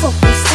Sou